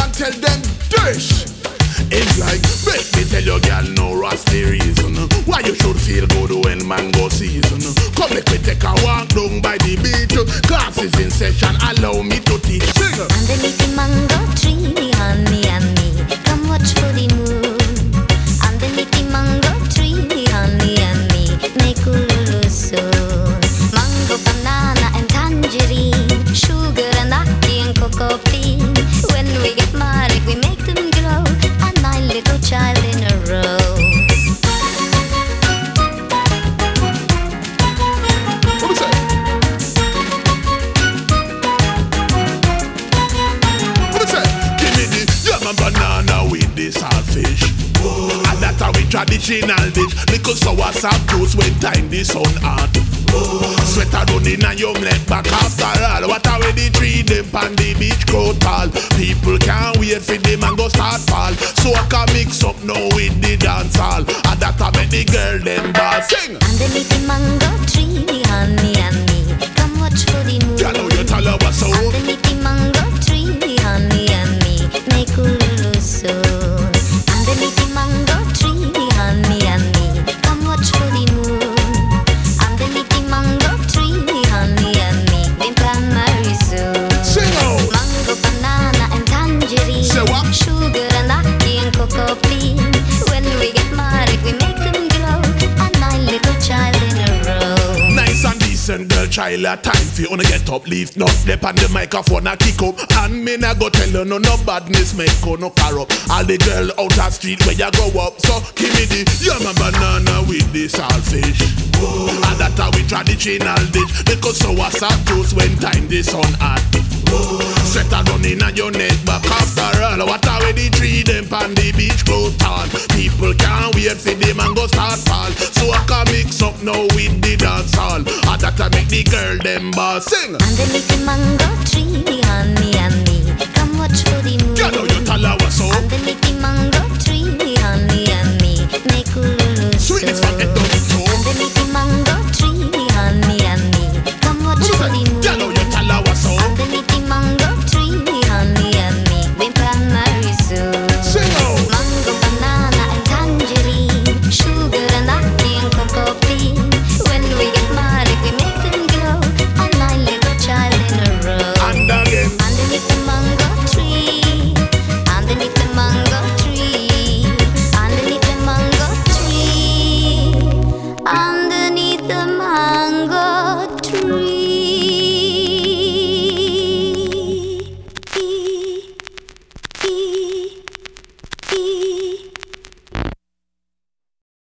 and tell them dish. It's like, make me tell your girl no rusty reason Why you should feel good when mango season. Come make me take a walk down by the beach. Classes in session, allow me to teach the saltfish. And that's how we traditional dish. Little soursop juice when time the sun hot. Sweater running and your leg back after all. What are we the tree them pan the beach grow tall? People can't wait for the mango start fall. So I can mix up now with the dance hall. And that I make the girl them ball sing. The mango tree, honey Say what? Sugar and ackee and cocoa bean When we get married, we make them grow A nine little child in a row Nice and decent girl, child a time for you to get up, leave no step on the microphone a kick up. And me nah go tell you no no badness make you no corrupt. All the girl out the street where you grow up, so give me the yam and banana with the saltfish. And that how we traditional dish. Because so what's up juice when time the sun hot. Set a running on your neck back after all What are we the tree them pan the beach grow tall. People can't wait for the mango start fall. So I can mix up now with the dance hall. And that I make the girl them ball sing. Underneath the mango tree, me, honey and me. Come watch for the moon Girl, how you tell her what's up. Underneath